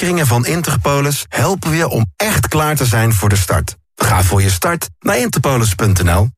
verzekeringen van Interpolis helpen je om echt klaar te zijn voor de start. Ga voor je start naar interpolis.nl.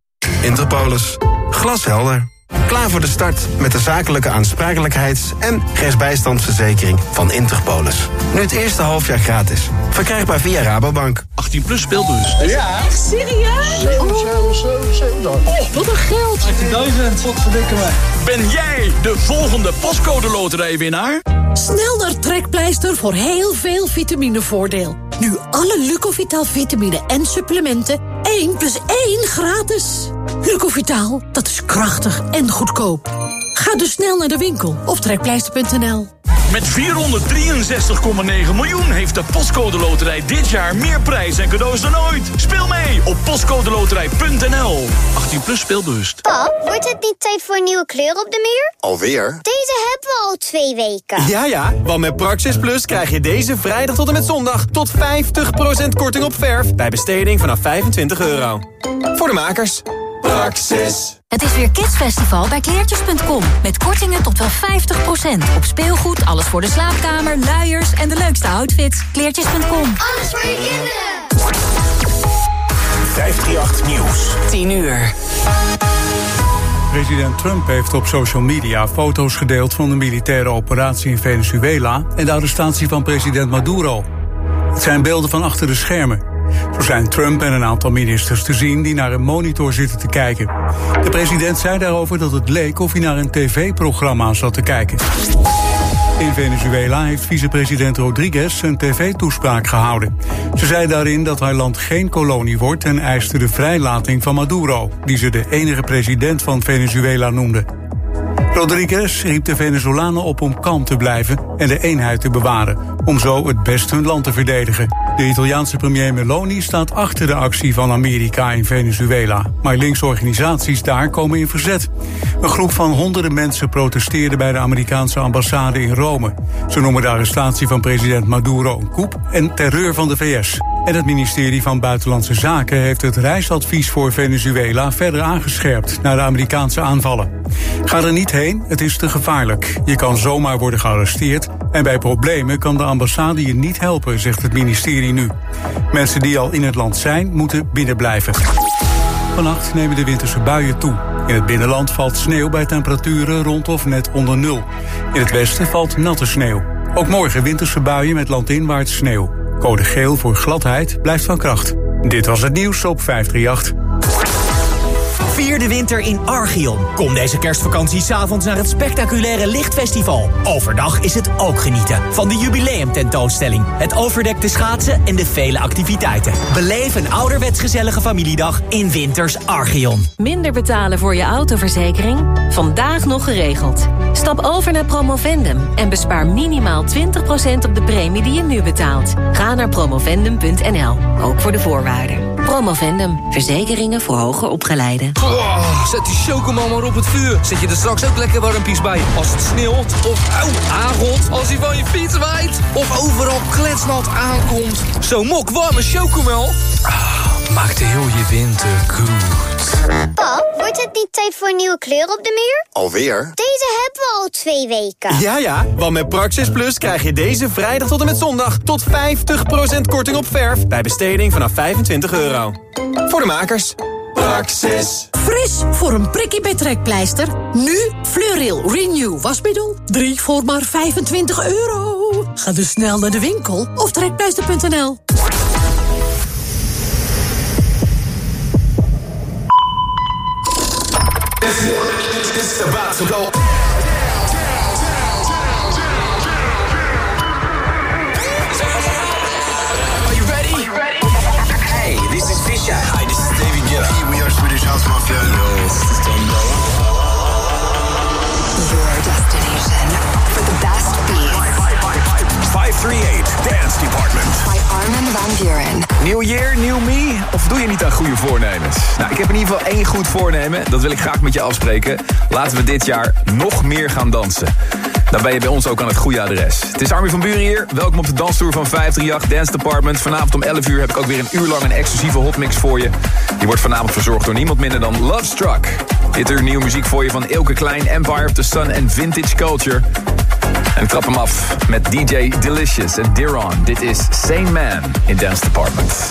Interpolis. Glashelder. Klaar voor de start met de zakelijke aansprakelijkheids- en rechtsbijstandsverzekering van Interpolis. Nu het eerste halfjaar gratis. Verkrijgbaar via Rabobank. 18 plus speelbus. Ja. Echt serieus? Oh, wat een geld. 18.000. Wat verdikken mij. Ben jij de volgende postcode loterijwinnaar? Snel naar Trekpleister voor heel veel vitaminevoordeel. Nu alle Lucovitaal vitamine en supplementen 1 plus 1 gratis. Lucovitaal, dat is krachtig en goedkoop. Ga dus snel naar de winkel of trekpleister.nl. Met 463,9 miljoen heeft de Postcode Loterij dit jaar meer prijs en cadeaus dan ooit. Speel mee op postcodeloterij.nl. 18 plus speelbewust. Pap, wordt het niet tijd voor een nieuwe kleur op de muur? Alweer? Deze hebben we al twee weken. Ja, ja, want met Praxis Plus krijg je deze vrijdag tot en met zondag... tot 50% korting op verf bij besteding vanaf 25 euro. Voor de makers. Praxis. Het is weer Kidsfestival bij kleertjes.com. Met kortingen tot wel 50%. Op speelgoed, alles voor de slaapkamer, luiers en de leukste outfits. Kleertjes.com. Alles voor je kinderen. 538 Nieuws. 10 uur. President Trump heeft op social media foto's gedeeld van de militaire operatie in Venezuela en de arrestatie van president Maduro. Het zijn beelden van achter de schermen. Zo zijn Trump en een aantal ministers te zien die naar een monitor zitten te kijken. De president zei daarover dat het leek of hij naar een tv-programma zat te kijken. In Venezuela heeft vicepresident Rodriguez een tv-toespraak gehouden. Ze zei daarin dat haar land geen kolonie wordt en eiste de vrijlating van Maduro, die ze de enige president van Venezuela noemde. Rodriguez riep de Venezolanen op om kalm te blijven en de eenheid te bewaren, om zo het best hun land te verdedigen. De Italiaanse premier Meloni staat achter de actie van Amerika in Venezuela, maar linksorganisaties daar komen in verzet. Een groep van honderden mensen protesteerde bij de Amerikaanse ambassade in Rome. Ze noemen de arrestatie van president Maduro een coup en terreur van de VS. En het ministerie van Buitenlandse Zaken heeft het reisadvies voor Venezuela verder aangescherpt naar de Amerikaanse aanvallen. Ga er niet heen, het is te gevaarlijk. Je kan zomaar worden gearresteerd en bij problemen kan de ambassade je niet helpen, zegt het ministerie nu. Mensen die al in het land zijn, moeten binnenblijven. Vannacht nemen de winterse buien toe. In het binnenland valt sneeuw bij temperaturen rond of net onder nul. In het westen valt natte sneeuw. Ook morgen winterse buien met landinwaarts sneeuw. Code geel voor gladheid blijft van kracht. Dit was het nieuws op 538. Vier de winter in Archeon. Kom deze kerstvakantie s'avonds naar het spectaculaire Lichtfestival. Overdag is het ook genieten van de jubileumtentoonstelling, het overdekte schaatsen en de vele activiteiten. Beleef een ouderwets gezellige familiedag in Winters Archeon. Minder betalen voor je autoverzekering? Vandaag nog geregeld. Stap over naar Promovendum en bespaar minimaal 20% op de premie die je nu betaalt. Ga naar promovendum.nl, ook voor de voorwaarden. Promovendum, verzekeringen voor hoger opgeleiden. Oh, zet die chocomel maar op het vuur. Zet je er straks ook lekker warmpies bij. Als het sneeuwt of aangot. Als hij van je fiets waait. Of overal kletsnat aankomt. Zo'n mok warme chocomel. Ah, maakt heel je winter goed. Pap, wordt het niet tijd voor een nieuwe kleur op de muur? Alweer? Deze hebben we al twee weken. Ja, ja, want met Praxis Plus krijg je deze vrijdag tot en met zondag... tot 50% korting op verf bij besteding vanaf 25 euro. Voor de makers. Praxis. Fris voor een prikkie bij Trekpleister. Nu Fleuril Renew wasmiddel. 3 voor maar 25 euro. Ga dus snel naar de winkel of trekpleister.nl. It's about to go. House Mafia. Yo. Your destination for the best beats 538 Dance Department. by Armin van Buren. Nieuw year, nieuw me? Of doe je niet aan goede voornemens? Nou, ik heb in ieder geval één goed voornemen. Dat wil ik graag met je afspreken. Laten we dit jaar nog meer gaan dansen. Dan ben je bij ons ook aan het goede adres. Het is Armin van Buren hier. Welkom op de danstoer van 538 Dance Department. Vanavond om 11 uur heb ik ook weer een uur lang een exclusieve hotmix voor je. Die wordt vanavond verzorgd door niemand minder dan Love Struck. Dit uur nieuwe muziek voor je van Ilke Klein, Empire of the Sun en Vintage Culture. En trap hem af met DJ Delicious en Diron. Dit is Sane Man in Dance Department.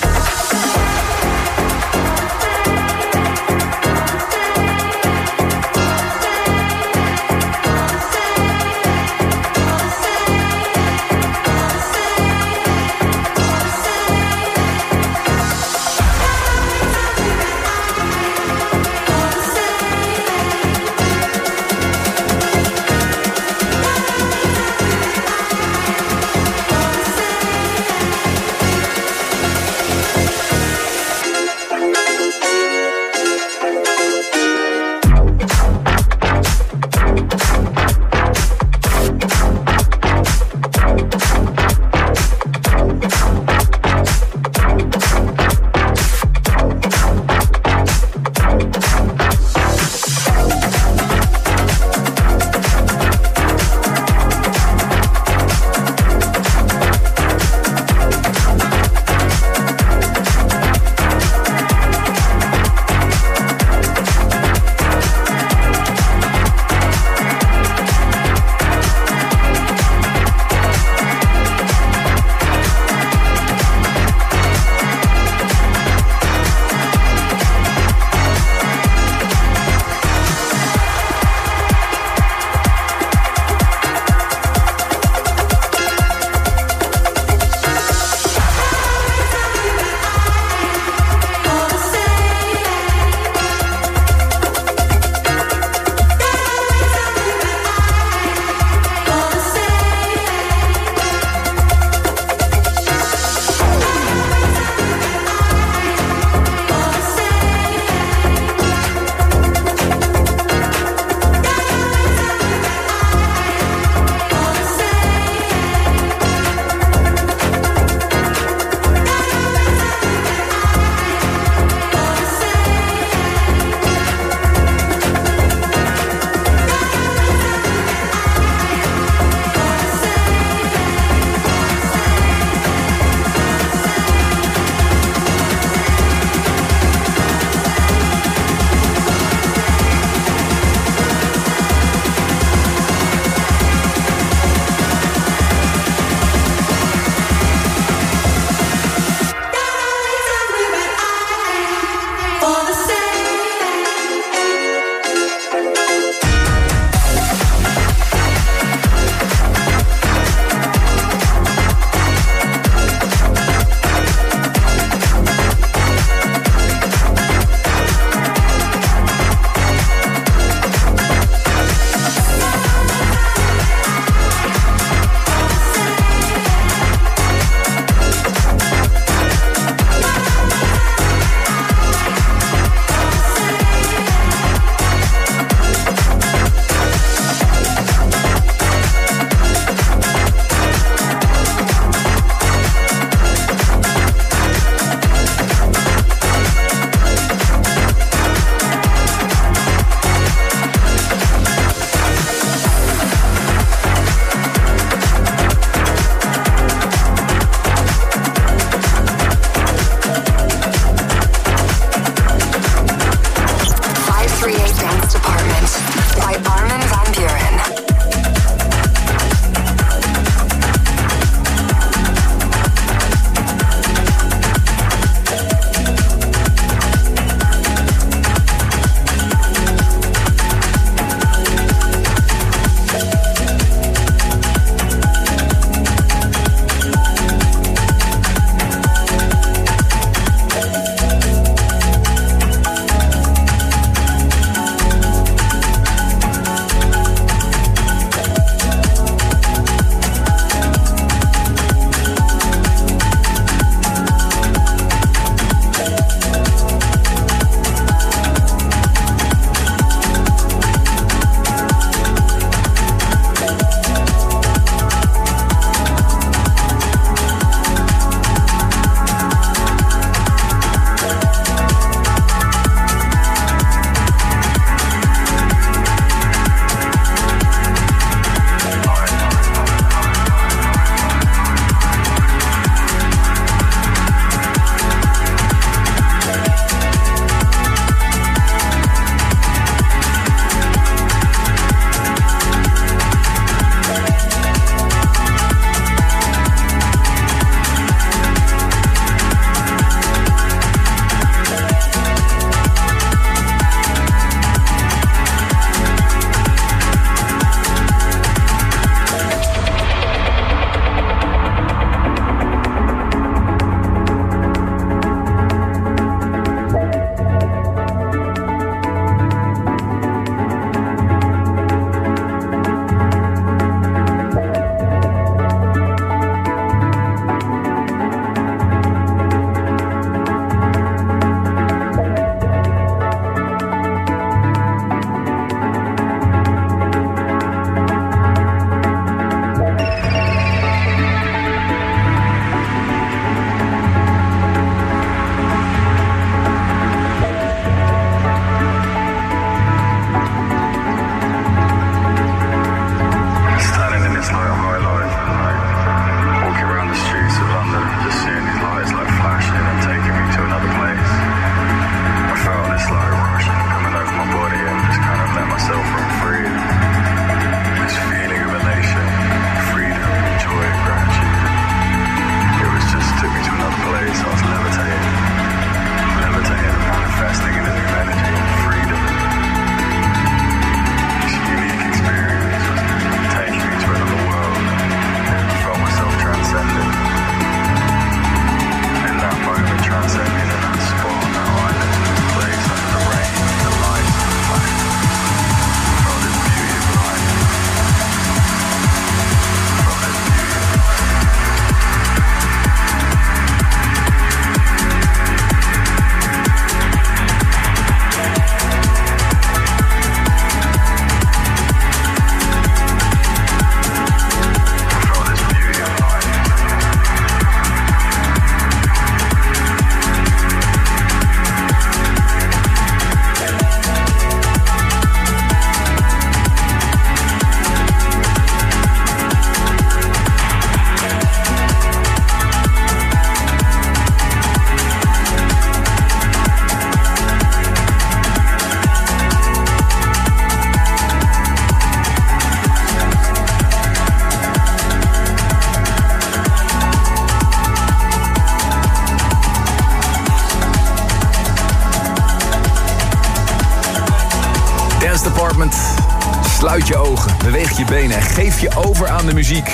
Je over aan de muziek.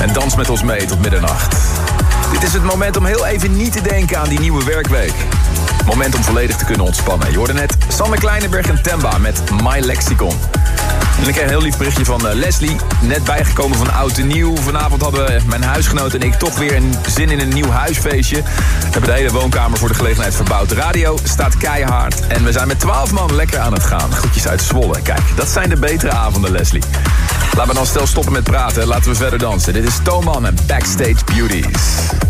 En dans met ons mee tot middernacht. Dit is het moment om heel even niet te denken aan die nieuwe werkweek. Moment om volledig te kunnen ontspannen. Je hoorde net Sanne Kleinenberg en Temba met My Lexicon. En ik kreeg een heel lief berichtje van uh, Leslie. Net bijgekomen van oud en nieuw. Vanavond hadden mijn huisgenoot en ik toch weer een zin in een nieuw huisfeestje. We hebben de hele woonkamer voor de gelegenheid verbouwd. De radio staat keihard. En we zijn met twaalf man lekker aan het gaan. Groetjes uit Zwolle. Kijk, dat zijn de betere avonden, Leslie. Laten we dan stel stoppen met praten. Laten we verder dansen. Dit is Toman en Backstage Beauties.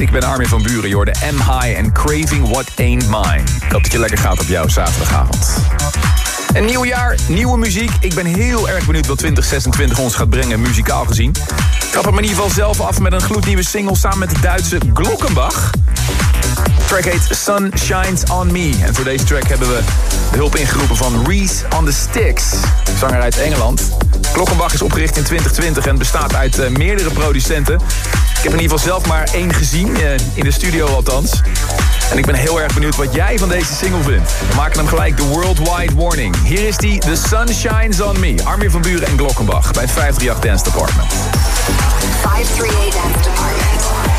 538. Ik ben Armin van Buren. Je hoorde M High en Craving What Ain't Mine. Ik hoop dat je lekker gaat op jouw zaterdagavond. Een nieuw jaar, nieuwe muziek. Ik ben heel erg benieuwd wat 2026 ons gaat brengen, muzikaal gezien. Ik trap hem in ieder geval zelf af met een gloednieuwe single samen met de Duitse Glockenbach. Track heet Sun Shines On Me. En voor deze track hebben we de hulp ingeroepen van Reese on the Sticks. Zanger uit Engeland. Glockenbach is opgericht in 2020 en bestaat uit eh, meerdere producenten. Ik heb in ieder geval zelf maar één gezien, eh, in de studio althans. En ik ben heel erg benieuwd wat jij van deze single vindt. We maken hem gelijk de Worldwide Warning. Hier is die The Sun Shines On Me. Armin van Buren en Glockenbach bij 538 Dance Department. 538 Dance Department.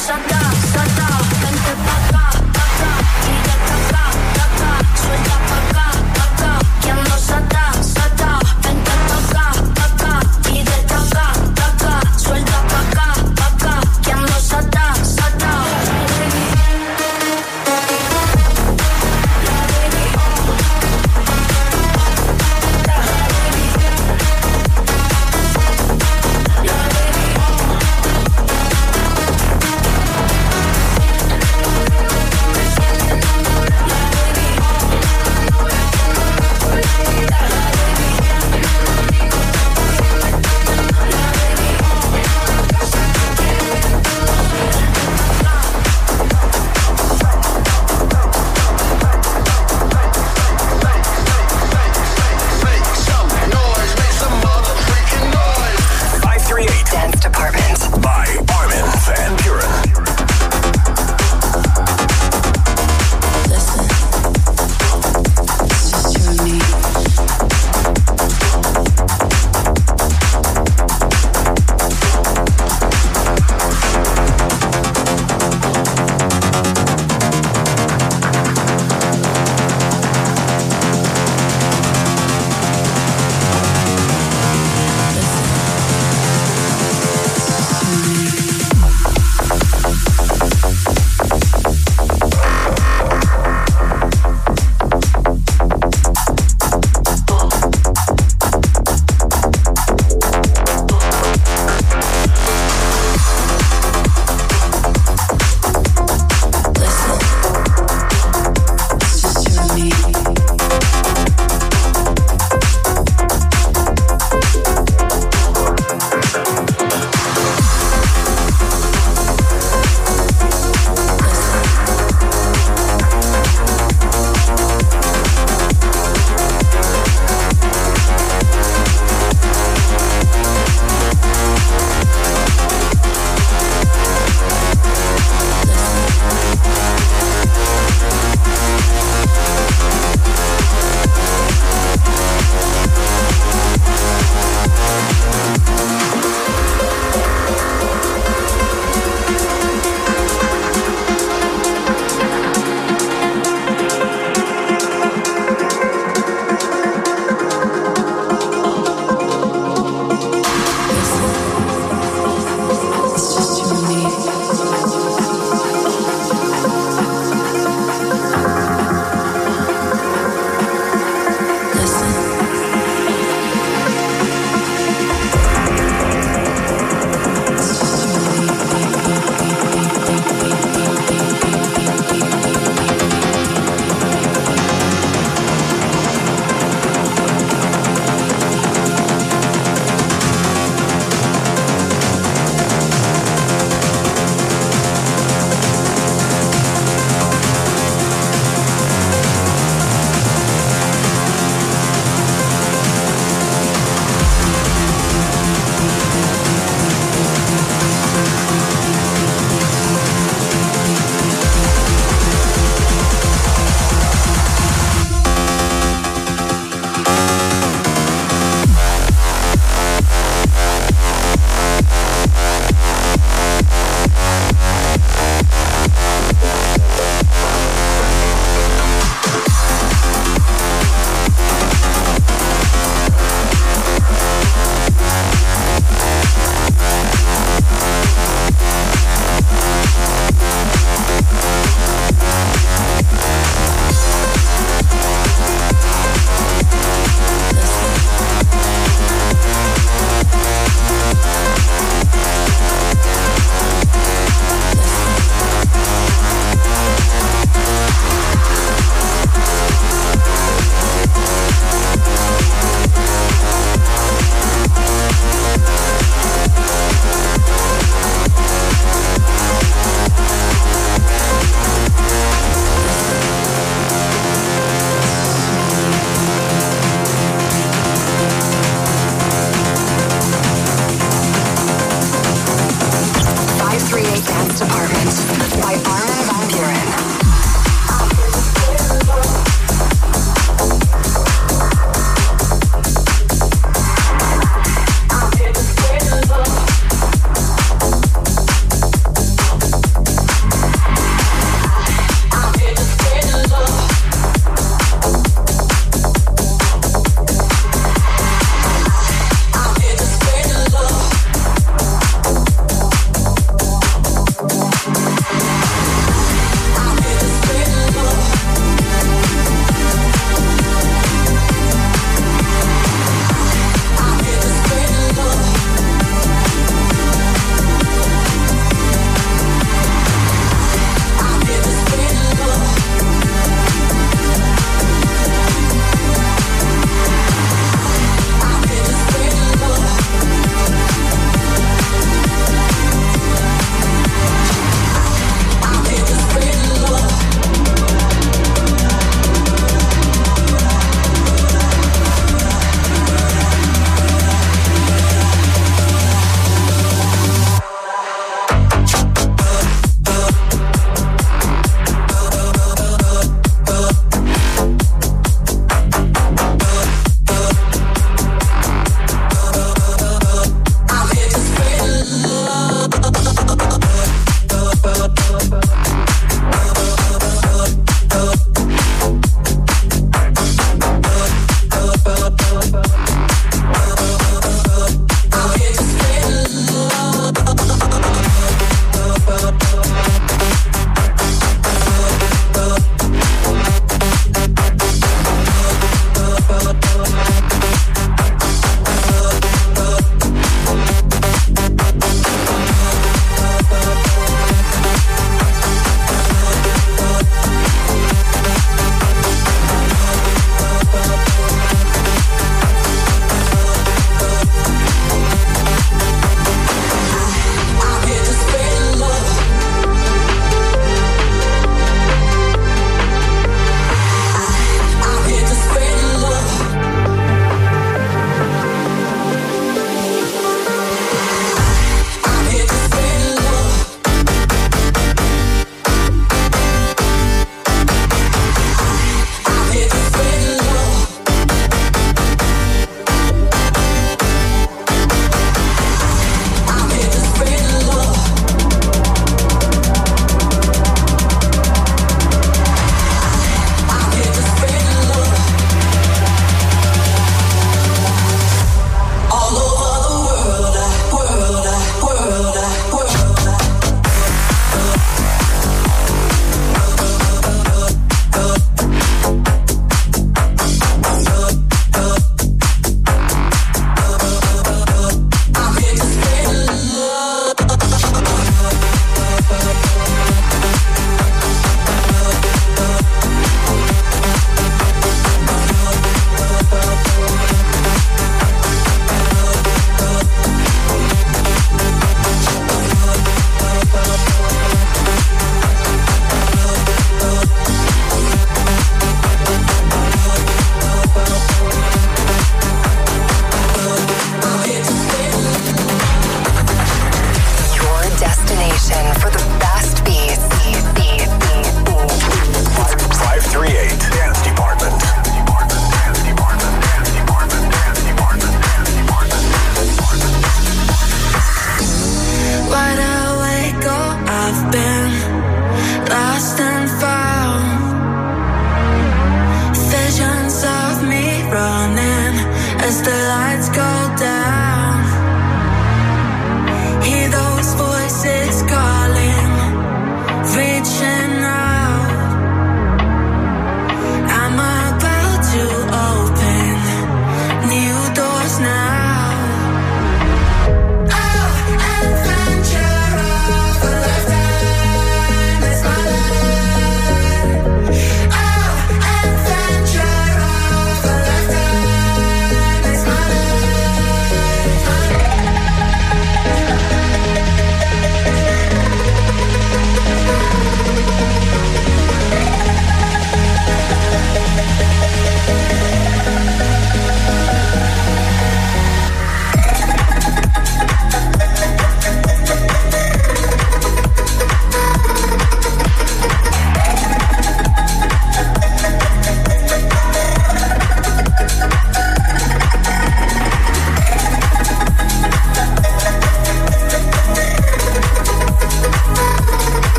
shut down.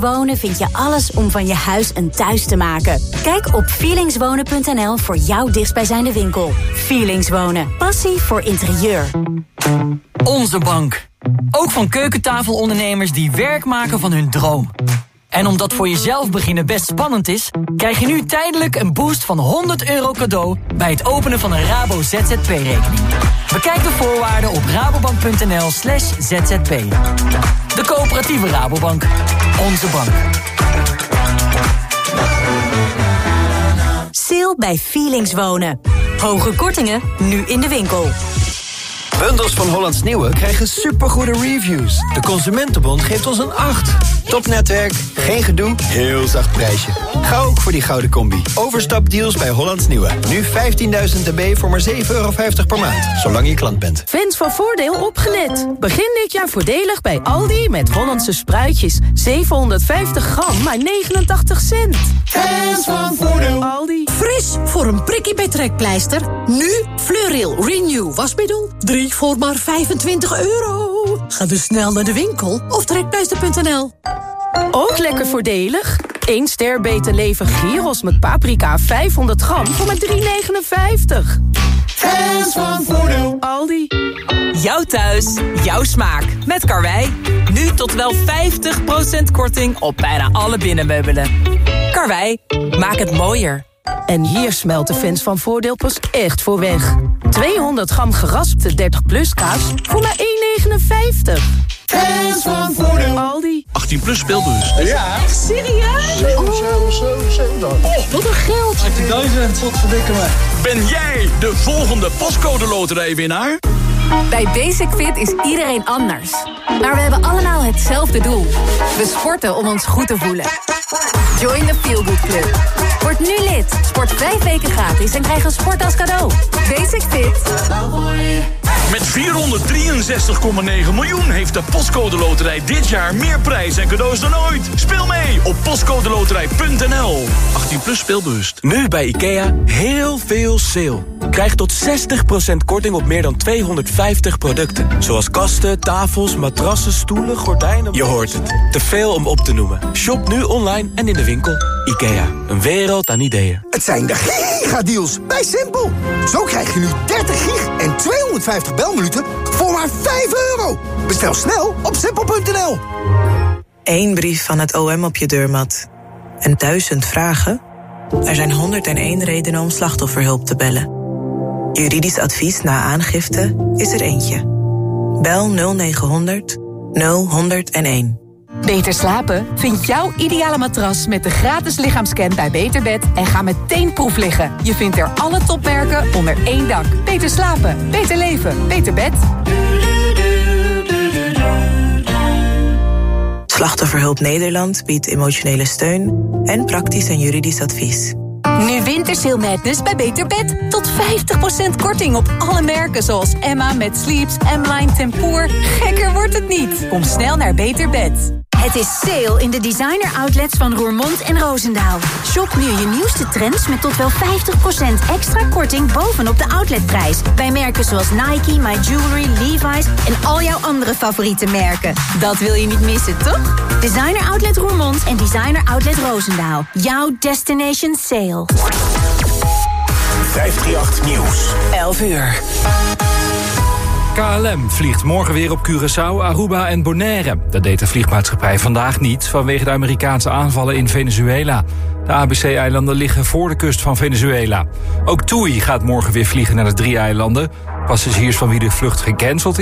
Wonen vind je alles om van je huis een thuis te maken. Kijk op feelingswonen.nl voor jouw dichtstbijzijnde winkel. Feelings Wonen. Passie voor interieur. Onze bank. Ook van keukentafelondernemers die werk maken van hun droom. En omdat voor jezelf beginnen best spannend is... krijg je nu tijdelijk een boost van 100 euro cadeau... bij het openen van een Rabo ZZP-rekening. Bekijk de voorwaarden op rabobank.nl slash zzp. De coöperatieve Rabobank. Onze bank. Sale bij Feelings Wonen. Hoge kortingen, nu in de winkel. Bundels van Hollands Nieuwe krijgen supergoede reviews. De Consumentenbond geeft ons een 8. Topnetwerk, geen gedoe, heel zacht prijsje. Ga ook voor die gouden combi. Overstapdeals bij Hollands Nieuwe. Nu 15.000 dB voor maar 7,50 euro per maand. Zolang je klant bent. Fans van Voordeel opgelet. Begin dit jaar voordelig bij Aldi met Hollandse spruitjes. 750 gram, maar 89 cent. Fans van Voordeel. Aldi. Fris voor een prikkie bij trekpleister. Nu Fleuril Renew wasmiddel. 3 voor maar 25 euro. Ga dus snel naar de winkel of trekpleister.nl. Ook lekker voordelig. 1 ster beter leven gyros met paprika 500 gram voor maar 3,59. Fans van Voordeel. Aldi. Jouw thuis, jouw smaak. Met Karwei. Nu tot wel 50% korting op bijna alle binnenmeubelen. Karwei, maak het mooier. En hier smelt de fans van Voordeel pas echt voor weg. 200 gram geraspte 30 plus kaas voor maar 1,59. Fans van Voordeel. Aldi. 18 plus speelbus. Ja. Echt serieus? 7, 7, 7, 7. Oh, wat een geld. 18.000, wat verdikken me. Ben jij de volgende postcode loterijwinnaar? Bij Basic Fit is iedereen anders. Maar we hebben allemaal hetzelfde doel. We sporten om ons goed te voelen. Join the Feel Good Club. Word nu lid. Sport vijf weken gratis en krijg een sport als cadeau. Basic Fit. Met 463,9 miljoen heeft de Postcode Loterij dit jaar meer prijs en cadeaus dan ooit. Speel mee op postcodeloterij.nl. 18 plus speelbewust. Nu bij IKEA heel veel sale. Krijg tot 60% korting op meer dan 250 producten. Zoals kasten, tafels, matrassen, stoelen, gordijnen... Je hoort het. Te veel om op te noemen. Shop nu online en in de winkel. IKEA. Een wereld aan ideeën. Het zijn de gigadeals bij Simpel. Zo krijg je nu 30 gig en 250 belminuten voor maar 5 euro. Bestel snel op simpel.nl. Eén brief van het OM op je deurmat. En duizend vragen? Er zijn 101 redenen om slachtofferhulp te bellen. Juridisch advies na aangifte is er eentje. Bel 0900 0101. Beter slapen? Vind jouw ideale matras met de gratis lichaamscan bij Beterbed en ga meteen proef liggen. Je vindt er alle topmerken onder één dak. Beter slapen, beter leven, beter bed. Slachtofferhulp Nederland biedt emotionele steun en praktisch en juridisch advies. Nu Wintersale Madness bij Beter Bed. Tot 50% korting op alle merken zoals Emma met Sleeps, M-Line Tempoor. Gekker wordt het niet. Kom snel naar Beter Bed. Het is sale in de designer outlets van Roermond en Roosendaal. Shop nu je nieuwste trends met tot wel 50% extra korting bovenop de outletprijs. Bij merken zoals Nike, My Jewelry, Levi's en al jouw andere favoriete merken. Dat wil je niet missen, toch? Designer Outlet Roermond en Designer Outlet Roosendaal. Jouw destination sale. 538 Nieuws. 11 uur. KLM vliegt morgen weer op Curaçao, Aruba en Bonaire. Dat deed de vliegmaatschappij vandaag niet vanwege de Amerikaanse aanvallen in Venezuela. De ABC-eilanden liggen voor de kust van Venezuela. Ook TUI gaat morgen weer vliegen naar de drie eilanden. Passagiers van wie de vlucht gecanceld is...